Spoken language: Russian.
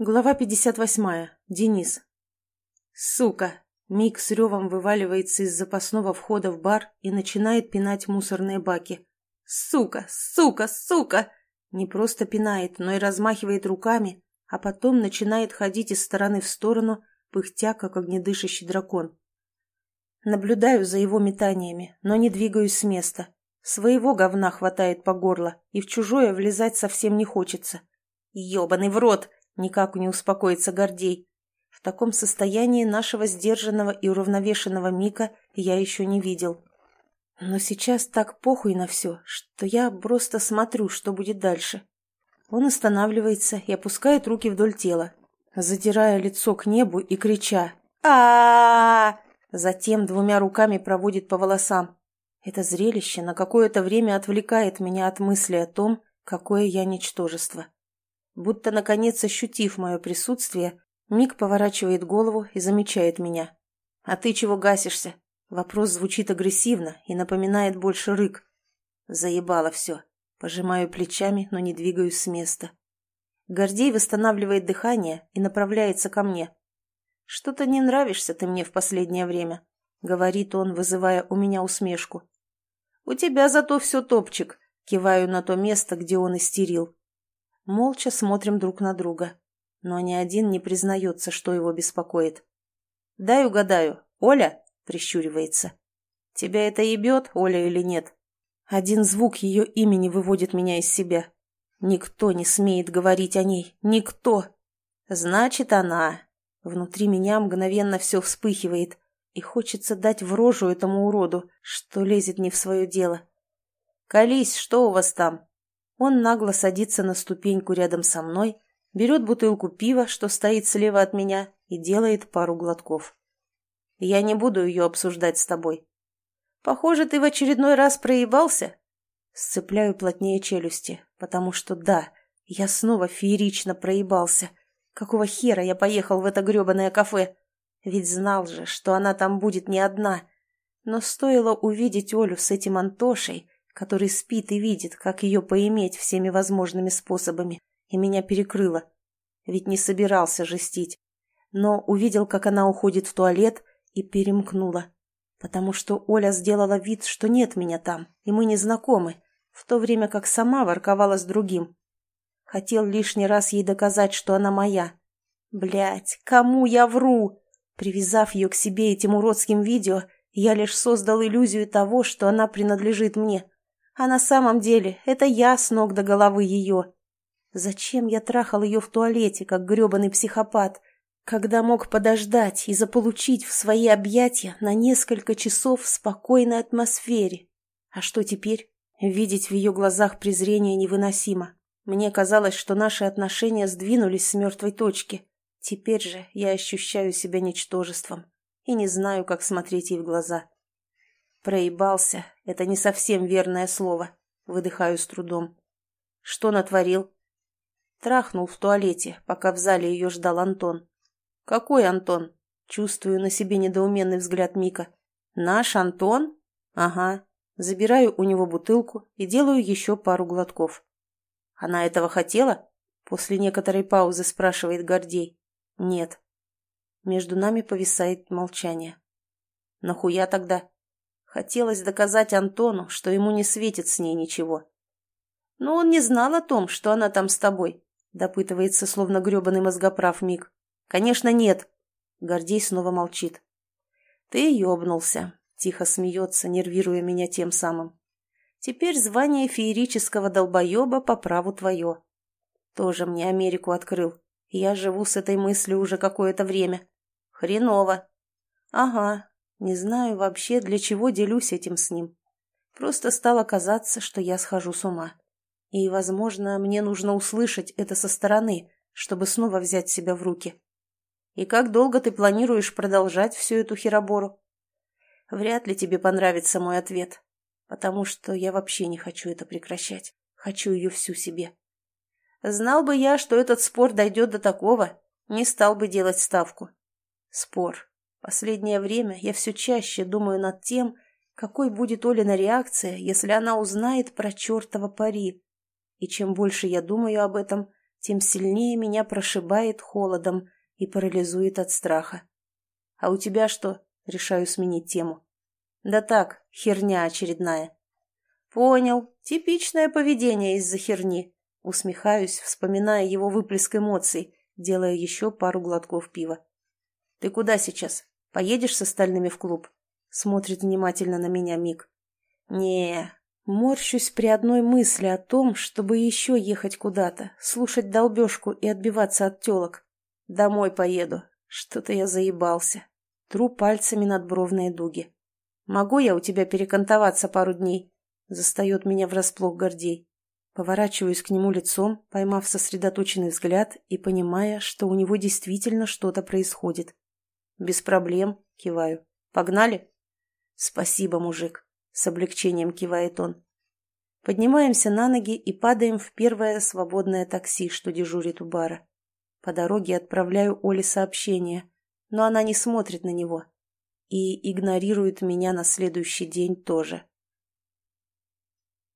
Глава 58. Денис. Сука! Мик с ревом вываливается из запасного входа в бар и начинает пинать мусорные баки. Сука! Сука! Сука! Не просто пинает, но и размахивает руками, а потом начинает ходить из стороны в сторону, пыхтя, как огнедышащий дракон. Наблюдаю за его метаниями, но не двигаюсь с места. Своего говна хватает по горло, и в чужое влезать совсем не хочется. Ёбаный в рот! Никак не успокоится Гордей. В таком состоянии нашего сдержанного и уравновешенного Мика я еще не видел. Но сейчас так похуй на все, что я просто смотрю, что будет дальше. Он останавливается и опускает руки вдоль тела, задирая лицо к небу и крича а, Затем двумя руками проводит по волосам. Это зрелище на какое-то время отвлекает меня от мысли о том, какое я ничтожество. Будто, наконец, ощутив мое присутствие, Мик поворачивает голову и замечает меня. «А ты чего гасишься?» Вопрос звучит агрессивно и напоминает больше рык. Заебало все. Пожимаю плечами, но не двигаюсь с места. Гордей восстанавливает дыхание и направляется ко мне. «Что-то не нравишься ты мне в последнее время», — говорит он, вызывая у меня усмешку. «У тебя зато все топчик», — киваю на то место, где он истерил. Молча смотрим друг на друга, но ни один не признается, что его беспокоит. «Дай угадаю, Оля?» — прищуривается. «Тебя это ебет, Оля, или нет?» Один звук ее имени выводит меня из себя. Никто не смеет говорить о ней. Никто. Значит, она. Внутри меня мгновенно все вспыхивает, и хочется дать в рожу этому уроду, что лезет не в свое дело. «Колись, что у вас там?» Он нагло садится на ступеньку рядом со мной, берет бутылку пива, что стоит слева от меня, и делает пару глотков. Я не буду ее обсуждать с тобой. Похоже, ты в очередной раз проебался. Сцепляю плотнее челюсти, потому что да, я снова феерично проебался. Какого хера я поехал в это гребаное кафе? Ведь знал же, что она там будет не одна. Но стоило увидеть Олю с этим Антошей, который спит и видит, как ее поиметь всеми возможными способами, и меня перекрыло. Ведь не собирался жестить. Но увидел, как она уходит в туалет, и перемкнула. Потому что Оля сделала вид, что нет меня там, и мы не знакомы, в то время как сама ворковала с другим. Хотел лишний раз ей доказать, что она моя. Блять, кому я вру? Привязав ее к себе этим уродским видео, я лишь создал иллюзию того, что она принадлежит мне. А на самом деле это я с ног до головы ее. Зачем я трахал ее в туалете, как гребаный психопат, когда мог подождать и заполучить в свои объятия на несколько часов в спокойной атмосфере? А что теперь? Видеть в ее глазах презрение невыносимо. Мне казалось, что наши отношения сдвинулись с мертвой точки. Теперь же я ощущаю себя ничтожеством и не знаю, как смотреть ей в глаза. Проебался — это не совсем верное слово. Выдыхаю с трудом. Что натворил? Трахнул в туалете, пока в зале ее ждал Антон. Какой Антон? Чувствую на себе недоуменный взгляд Мика. Наш Антон? Ага. Забираю у него бутылку и делаю еще пару глотков. Она этого хотела? После некоторой паузы спрашивает Гордей. Нет. Между нами повисает молчание. Нахуя тогда? Хотелось доказать Антону, что ему не светит с ней ничего. Но он не знал о том, что она там с тобой, допытывается, словно гребаный мозгоправ Мик. Конечно, нет. Гордей снова молчит. Ты ёбнулся, тихо смеется, нервируя меня тем самым. Теперь звание феерического долбоеба по праву твое. Тоже мне Америку открыл. Я живу с этой мыслью уже какое-то время. Хреново. Ага, не знаю вообще, для чего делюсь этим с ним. Просто стало казаться, что я схожу с ума. И, возможно, мне нужно услышать это со стороны, чтобы снова взять себя в руки. И как долго ты планируешь продолжать всю эту херобору? Вряд ли тебе понравится мой ответ, потому что я вообще не хочу это прекращать. Хочу ее всю себе. Знал бы я, что этот спор дойдет до такого, не стал бы делать ставку. Спор. Последнее время я все чаще думаю над тем, какой будет Олина реакция, если она узнает про чертова пари. И чем больше я думаю об этом, тем сильнее меня прошибает холодом и парализует от страха. «А у тебя что?» — решаю сменить тему. «Да так, херня очередная». «Понял. Типичное поведение из-за херни». Усмехаюсь, вспоминая его выплеск эмоций, делая еще пару глотков пива. «Ты куда сейчас? Поедешь с остальными в клуб?» Смотрит внимательно на меня Мик. не Морщусь при одной мысли о том, чтобы еще ехать куда-то, слушать долбежку и отбиваться от телок. Домой поеду. Что-то я заебался. Тру пальцами над бровные дуги. «Могу я у тебя перекантоваться пару дней?» Застает меня врасплох Гордей. Поворачиваюсь к нему лицом, поймав сосредоточенный взгляд и понимая, что у него действительно что-то происходит. «Без проблем», — киваю. «Погнали?» «Спасибо, мужик», — с облегчением кивает он. Поднимаемся на ноги и падаем в первое свободное такси, что дежурит у бара. По дороге отправляю Оле сообщение, но она не смотрит на него и игнорирует меня на следующий день тоже.